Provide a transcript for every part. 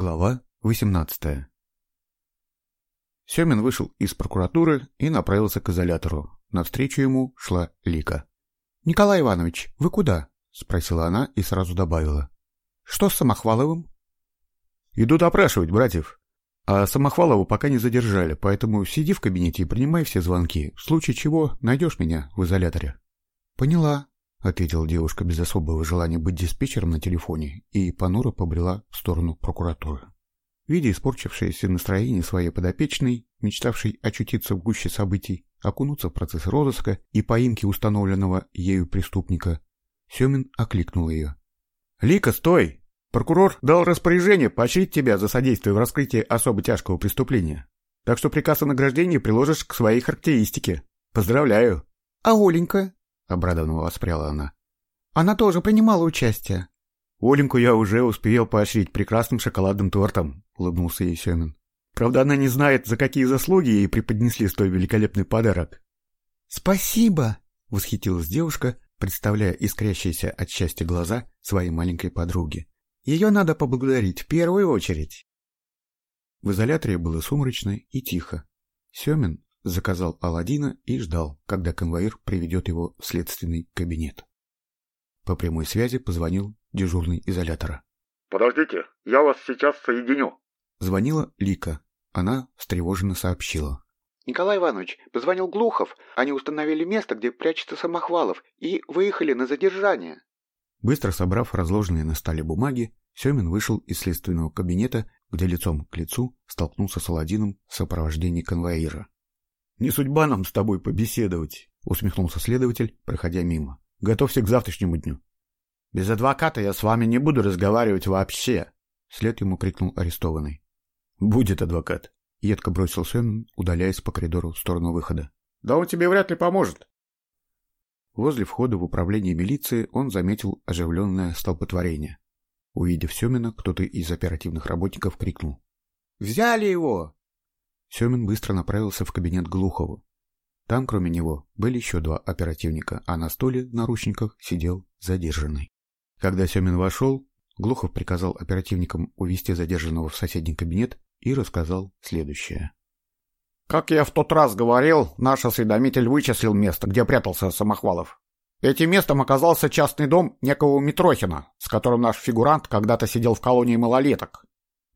Глава 18 Семин вышел из прокуратуры и направился к изолятору. Навстречу ему шла Лика. «Николай Иванович, вы куда?» — спросила она и сразу добавила. «Что с Самохваловым?» «Идут опрашивать братьев. А Самохвалова пока не задержали, поэтому сиди в кабинете и принимай все звонки. В случае чего найдешь меня в изоляторе». «Поняла», — ответила девушка без особого желания быть диспетчером на телефоне и понуро побрела в сторону прокуратуры. Видя испорчившееся настроение своей подопечной, мечтавшей очутиться в гуще событий, окунуться в процесс розыска и поимки установленного ею преступника, Семин окликнул ее. «Лика, стой! Прокурор дал распоряжение поощрить тебя за содействие в раскрытии особо тяжкого преступления. Так что приказ о награждении приложишь к своей характеристике. Поздравляю!» «А Оленька?» — обрадованно воспряла она. «Она тоже принимала участие». «Оленьку я уже успел поощрить прекрасным шоколадным тортом», — улыбнулся ей Семин. «Правда, она не знает, за какие заслуги ей преподнесли столь великолепный подарок». «Спасибо!» — восхитилась девушка, представляя искрящиеся от счастья глаза своей маленькой подруги. «Ее надо поблагодарить в первую очередь». В изоляторе было сумрачно и тихо. Семин заказал Аладдина и ждал, когда конвоир приведет его в следственный кабинет. По прямой связи позвонил дежурный изолятора. «Подождите, я вас сейчас соединю». Звонила Лика. Она встревоженно сообщила. «Николай Иванович, позвонил Глухов. Они установили место, где прячется Самохвалов, и выехали на задержание». Быстро собрав разложенные на столе бумаги, Семин вышел из следственного кабинета, где лицом к лицу столкнулся с Аладдином в сопровождении конвоира. «Не судьба нам с тобой побеседовать», — усмехнулся следователь, проходя мимо. «Готовься к завтрашнему дню». «Без адвоката я с вами не буду разговаривать вообще», — вслед ему крикнул арестованный. «Будет адвокат», — едко бросил Семен, удаляясь по коридору в сторону выхода. «Да он тебе вряд ли поможет». Возле входа в управление милиции он заметил оживленное столпотворение. Увидев Семена, кто-то из оперативных работников крикнул. «Взяли его!» Семин быстро направился в кабинет Глухову. Там, кроме него, были еще два оперативника, а на столе в наручниках сидел задержанный. Когда Семин вошел, Глухов приказал оперативникам увести задержанного в соседний кабинет и рассказал следующее. «Как я в тот раз говорил, наш осведомитель вычислил место, где прятался Самохвалов. Этим местом оказался частный дом некого Митрохина, с которым наш фигурант когда-то сидел в колонии малолеток.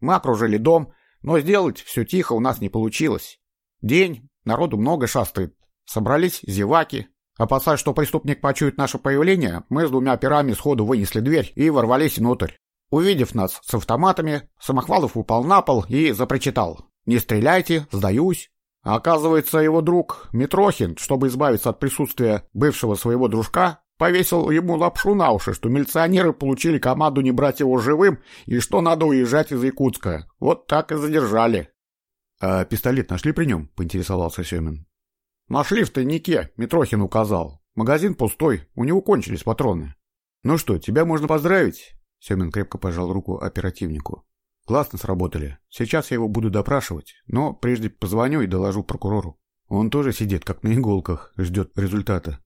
Мы окружили дом но сделать все тихо у нас не получилось. День, народу много шастает. Собрались зеваки. Опасаясь, что преступник почует наше появление, мы с двумя операми сходу вынесли дверь и ворвались внутрь. Увидев нас с автоматами, Самохвалов упал на пол и запричитал. «Не стреляйте, сдаюсь». А оказывается, его друг Митрохин, чтобы избавиться от присутствия бывшего своего дружка, повесил ему лапшу на уши, что милиционеры получили команду не брать его живым и что надо уезжать из Якутска. Вот так и задержали. — А пистолет нашли при нем? — поинтересовался Семин. — Нашли в тайнике, Митрохин указал. Магазин пустой, у него кончились патроны. — Ну что, тебя можно поздравить? Семин крепко пожал руку оперативнику. — Классно сработали. Сейчас я его буду допрашивать, но прежде позвоню и доложу прокурору. Он тоже сидит, как на иголках, ждет результата.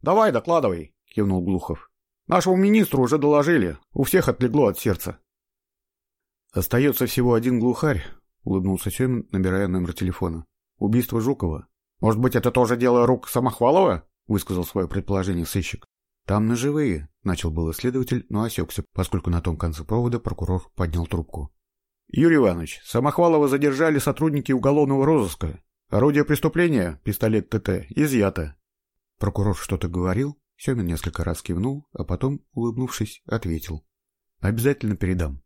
«Давай, докладывай», — кивнул Глухов. «Нашему министру уже доложили. У всех отлегло от сердца». «Остается всего один глухарь», — улыбнулся Семин, набирая номер телефона. «Убийство Жукова». «Может быть, это тоже дело рук Самохвалова?» — высказал свое предположение сыщик. «Там ножевые», — начал был исследователь, но осекся, поскольку на том конце провода прокурор поднял трубку. «Юрий Иванович, Самохвалова задержали сотрудники уголовного розыска. Орудие преступления, пистолет ТТ, изъято. Прокурор что-то говорил, Семин несколько раз кивнул, а потом, улыбнувшись, ответил. «Обязательно передам».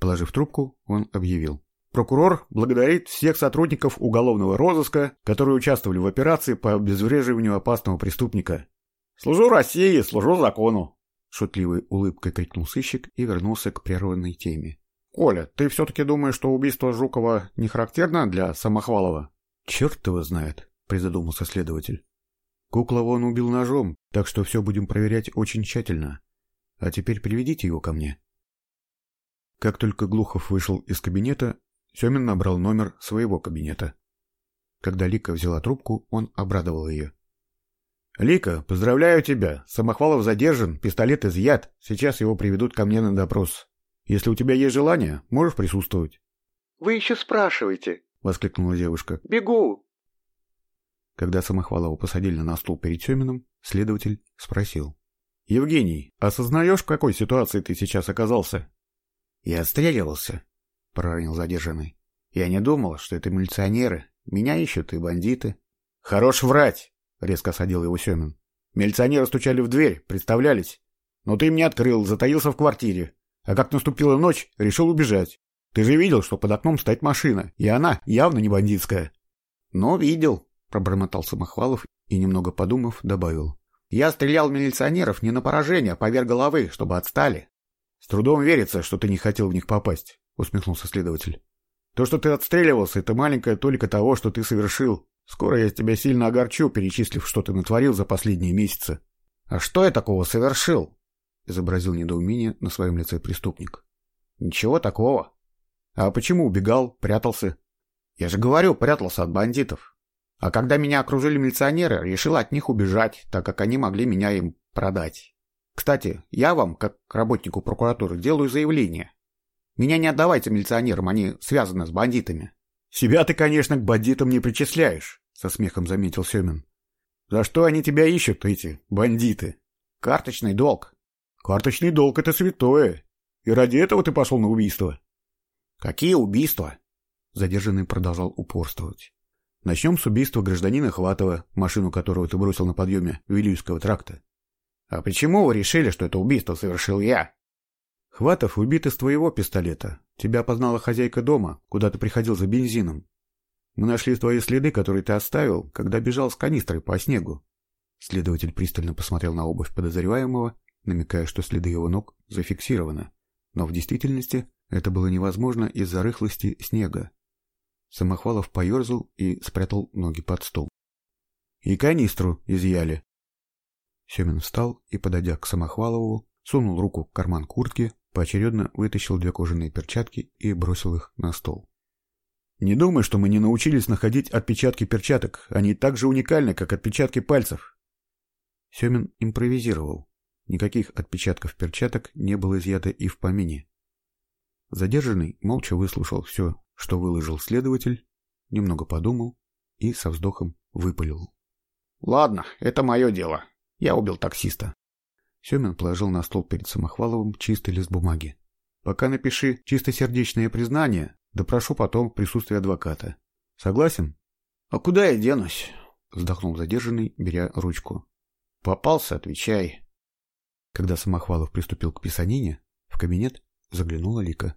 Положив трубку, он объявил. Прокурор благодарит всех сотрудников уголовного розыска, которые участвовали в операции по обезвреживанию опасного преступника. «Служу России, служу закону!» Шутливой улыбкой крикнул сыщик и вернулся к прерванной теме. «Коля, ты все-таки думаешь, что убийство Жукова не характерно для Самохвалова?» «Черт его знает», — призадумался следователь. Куклова он убил ножом, так что все будем проверять очень тщательно. А теперь приведите его ко мне. Как только Глухов вышел из кабинета, Семин набрал номер своего кабинета. Когда Лика взяла трубку, он обрадовал ее. «Лика, поздравляю тебя. Самохвалов задержан, пистолет изъят. Сейчас его приведут ко мне на допрос. Если у тебя есть желание, можешь присутствовать. «Вы еще спрашиваете!» — воскликнула девушка. «Бегу!» Когда Самохвалова посадили на стул перед Семиным, следователь спросил. «Евгений, осознаешь, в какой ситуации ты сейчас оказался?» «Я отстреливался», — проронил задержанный. «Я не думал, что это милиционеры. Меня ищут и бандиты». «Хорош врать!» — резко осадил его Семин. «Милиционеры стучали в дверь, представлялись. Но ты им не открыл, затаился в квартире. А как наступила ночь, решил убежать. Ты же видел, что под окном стоит машина, и она явно не бандитская». «Ну, видел», — пробормотал Самохвалов и, немного подумав, добавил. «Я стрелял милиционеров не на поражение, а поверх головы, чтобы отстали». «С трудом верится, что ты не хотел в них попасть», — усмехнулся следователь. «То, что ты отстреливался, это маленькая толика того, что ты совершил. Скоро я тебя сильно огорчу, перечислив, что ты натворил за последние месяцы». «А что я такого совершил?» — изобразил недоумение на своем лице преступник. «Ничего такого. А почему убегал, прятался?» «Я же говорю, прятался от бандитов. А когда меня окружили милиционеры, решил от них убежать, так как они могли меня им продать. Кстати, я вам, как работнику прокуратуры, делаю заявление. Меня не отдавайте милиционерам, они связаны с бандитами». «Себя ты, конечно, к бандитам не причисляешь», — со смехом заметил Семин. «За что они тебя ищут, эти бандиты?» «Карточный долг». «Карточный долг — это святое. И ради этого ты пошел на убийство?» «Какие убийства?» Задержанный продолжал упорствовать. «Начнем с убийства гражданина Хватова, машину которого ты бросил на подъеме Вилюйского тракта». «А почему вы решили, что это убийство совершил я?» «Хватов убит из твоего пистолета. Тебя опознала хозяйка дома, куда ты приходил за бензином. Мы нашли твои следы, которые ты оставил, когда бежал с канистрой по снегу». Следователь пристально посмотрел на обувь подозреваемого, намекая, что следы его ног зафиксированы. Но в действительности это было невозможно из-за рыхлости снега. Самохвалов поерзал и спрятал ноги под стол. «И канистру изъяли». Семин встал и, подойдя к Самохвалову, сунул руку в карман куртки, поочередно вытащил две кожаные перчатки и бросил их на стол. «Не думай, что мы не научились находить отпечатки перчаток. Они так же уникальны, как отпечатки пальцев». Семин импровизировал. Никаких отпечатков перчаток не было изъято и в помине. Задержанный молча выслушал все, что выложил следователь, немного подумал и со вздохом выпалил. «Ладно, это мое дело. Я убил таксиста». Семин положил на стол перед Самохваловым чистый лист бумаги. «Пока напиши чистосердечное признание, допрошу потом в присутствии адвоката. Согласен?» «А куда я денусь?» — вздохнул задержанный, беря ручку. «Попался, отвечай». Когда Самохвалов приступил к писанине, в кабинет заглянула Лика.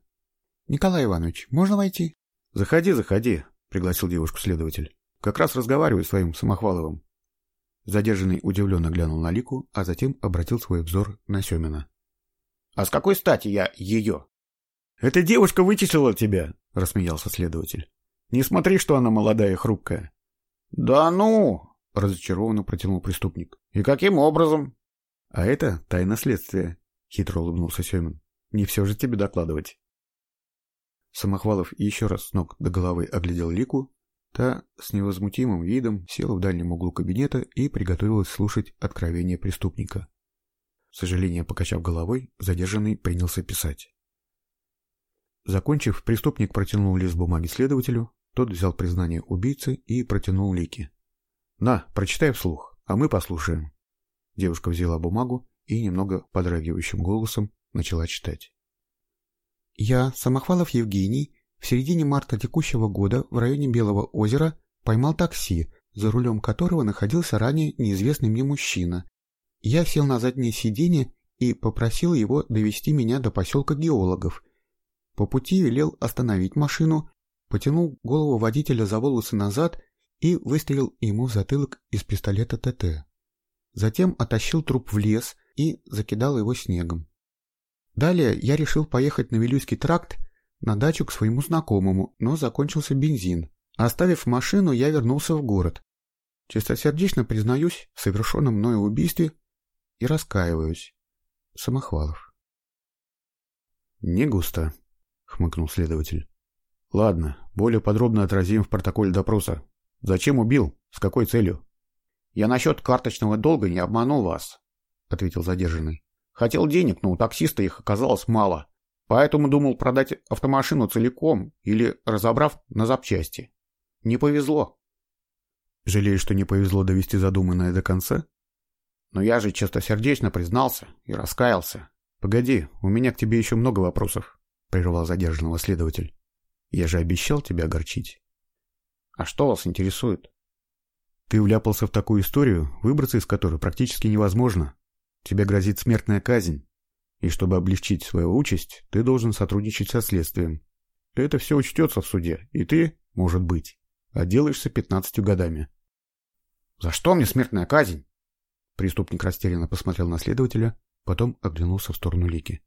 «Николай Иванович, можно войти?» «Заходи, заходи», — пригласил девушку следователь. «Как раз разговариваю с своим Самохваловым». Задержанный удивленно глянул на Лику, а затем обратил свой взор на Семина. «А с какой стати я ее?» «Эта девушка вычислила тебя», — рассмеялся следователь. «Не смотри, что она молодая и хрупкая». «Да ну!» — разочарованно протянул преступник. «И каким образом?» «А это тайна следствия», — хитро улыбнулся Семин. «Не все же тебе докладывать». Самохвалов еще раз с ног до головы оглядел Лику. Та с невозмутимым видом села в дальнем углу кабинета и приготовилась слушать откровение преступника. С сожалением покачав головой, задержанный принялся писать. Закончив, преступник протянул лист бумаги следователю, тот взял признание убийцы и протянул Лике. «На, прочитай вслух, а мы послушаем». Девушка взяла бумагу и немного подрагивающим голосом начала читать. Я, Самохвалов Евгений, в середине марта текущего года в районе Белого озера поймал такси, за рулем которого находился ранее неизвестный мне мужчина. Я сел на заднее сиденье и попросил его довести меня до поселка геологов. По пути велел остановить машину, потянул голову водителя за волосы назад и выстрелил ему в затылок из пистолета ТТ. Затем оттащил труп в лес и закидал его снегом. Далее я решил поехать на Вилюйский тракт на дачу к своему знакомому, но закончился бензин. Оставив машину, я вернулся в город. Чистосердечно признаюсь в совершенном мною убийстве и раскаиваюсь. Самохвалов. «Не густо», — хмыкнул следователь. «Ладно, более подробно отразим в протоколе допроса. Зачем убил? С какой целью?» «Я насчет карточного долга не обманул вас», — ответил задержанный. Хотел денег, но у таксиста их оказалось мало. Поэтому думал продать автомашину целиком или разобрав на запчасти. Не повезло. Жалеешь, что не повезло довести задуманное до конца? Но я же чистосердечно признался и раскаялся. Погоди, у меня к тебе еще много вопросов, прервал задержанного следователь. Я же обещал тебя огорчить. А что вас интересует? Ты вляпался в такую историю, выбраться из которой практически невозможно. Тебе грозит смертная казнь. И чтобы облегчить свою участь, ты должен сотрудничать со следствием. Это все учтется в суде, и ты, может быть, отделаешься пятнадцатью годами. За что мне смертная казнь? Преступник растерянно посмотрел на следователя, потом оглянулся в сторону Лики.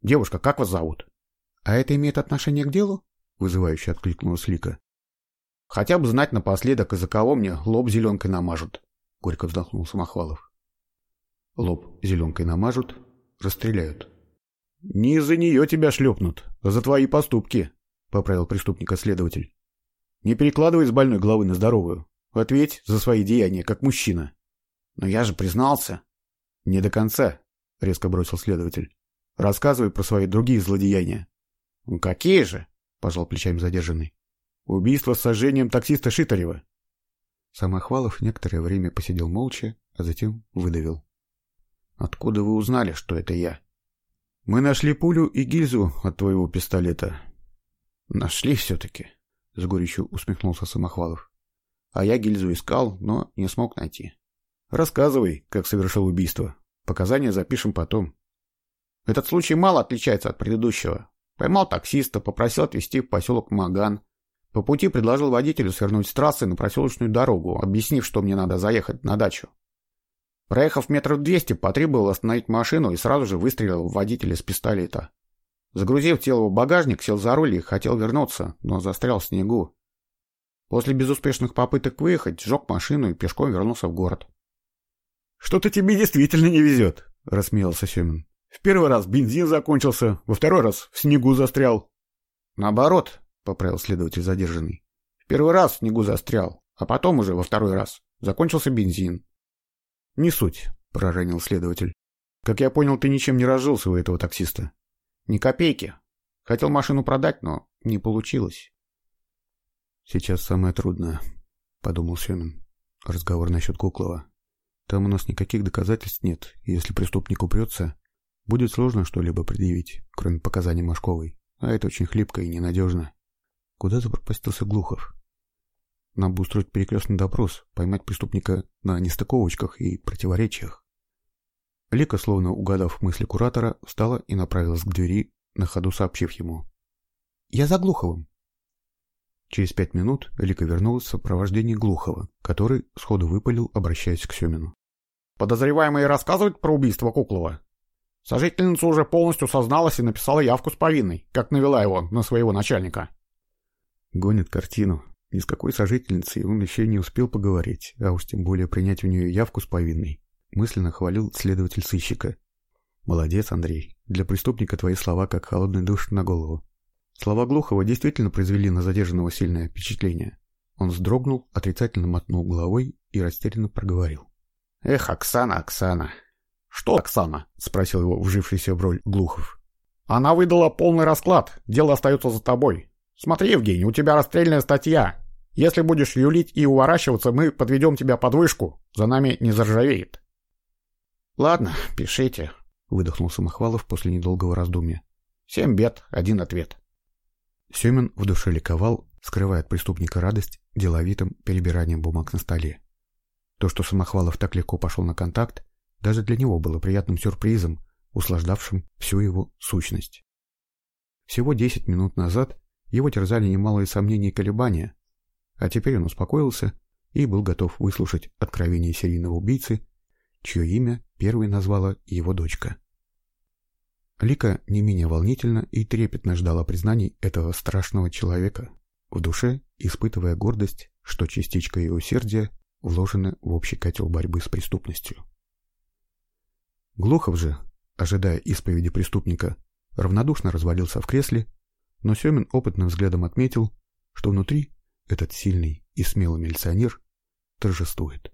Девушка, как вас зовут? А это имеет отношение к делу? Вызывающе откликнулась Лика. Хотя бы знать напоследок, из-за кого мне лоб зеленкой намажут. Горько вздохнул Самохвалов. Лоб зеленкой намажут, расстреляют. Не из-за нее тебя шлепнут, а за твои поступки, поправил преступника следователь. Не перекладывай с больной головы на здоровую. Ответь за свои деяния, как мужчина. Но я же признался. Не до конца, резко бросил следователь. Рассказывай про свои другие злодеяния. Ну, какие же? Пожал плечами задержанный. Убийство с сожжением таксиста Шитарева. Самохвалов некоторое время посидел молча, а затем выдавил. Откуда вы узнали, что это я? Мы нашли пулю и гильзу от твоего пистолета. Нашли все-таки, с горечью усмехнулся Самохвалов. А я гильзу искал, но не смог найти. Рассказывай, как совершил убийство. Показания запишем потом. Этот случай мало отличается от предыдущего. Поймал таксиста, попросил отвезти в поселок Маган. По пути предложил водителю свернуть с трассы на проселочную дорогу, объяснив, что мне надо заехать на дачу. Проехав метров двести, потребовал остановить машину и сразу же выстрелил в водителя с пистолета. Загрузив тело в багажник, сел за руль и хотел вернуться, но застрял в снегу. После безуспешных попыток выехать, сжег машину и пешком вернулся в город. «Что-то тебе действительно не везет», — рассмеялся Семин. «В первый раз бензин закончился, во второй раз в снегу застрял». «Наоборот», — поправил следователь задержанный. «В первый раз в снегу застрял, а потом уже во второй раз закончился бензин». «Не суть», — проронил следователь. «Как я понял, ты ничем не разжился у этого таксиста». «Ни копейки. Хотел машину продать, но не получилось». «Сейчас самое трудное», — подумал Семин. «Разговор насчет Куклова. Там у нас никаких доказательств нет, и если преступник упрется, будет сложно что-либо предъявить, кроме показаний Машковой, а это очень хлипко и ненадежно. Куда запропастился Глухов? Нам бы устроить перекрестный допрос, поймать преступника на нестыковочках и противоречиях. Лика, словно угадав мысли куратора, встала и направилась к двери, на ходу сообщив ему. «Я за Глуховым». Через пять минут Лика вернулась в сопровождении Глухова, который сходу выпалил, обращаясь к Семину. Подозреваемый рассказывает про убийство Куклова. Сожительница уже полностью созналась и написала явку с повинной, как навела его на своего начальника. Гонит картину. Ни с какой сожительницей он еще не успел поговорить, а уж тем более принять у нее явку с повинной. Мысленно хвалил следователь сыщика. Молодец, Андрей. Для преступника твои слова как холодный душ на голову. Слова Глухова действительно произвели на задержанного сильное впечатление. Он вздрогнул, отрицательно мотнул головой и растерянно проговорил. Эх, Оксана, Оксана. Что Оксана? Спросил его вжившийся в роль Глухов. Она выдала полный расклад. Дело остается за тобой. Смотри, Евгений, у тебя расстрельная статья. Если будешь юлить и уворачиваться, мы подведем тебя под вышку. За нами не заржавеет. Ладно, пишите, выдохнул Самохвалов после недолгого раздумья. Семь бед, один ответ. Семин в душе ликовал, скрывая от преступника радость деловитым перебиранием бумаг на столе. То, что Самохвалов так легко пошел на контакт, даже для него было приятным сюрпризом, услаждавшим всю его сущность. Всего десять минут назад его терзали немалые сомнения и колебания, а теперь он успокоился и был готов выслушать откровение серийного убийцы, чье имя первой назвала его дочка. Лика не менее волнительно и трепетно ждала признаний этого страшного человека, в душе испытывая гордость, что частичка ее усердия вложены в общий котел борьбы с преступностью. Глухов же, ожидая исповеди преступника, равнодушно развалился в кресле, но Семин опытным взглядом отметил, что внутри этот сильный и смелый милиционер торжествует.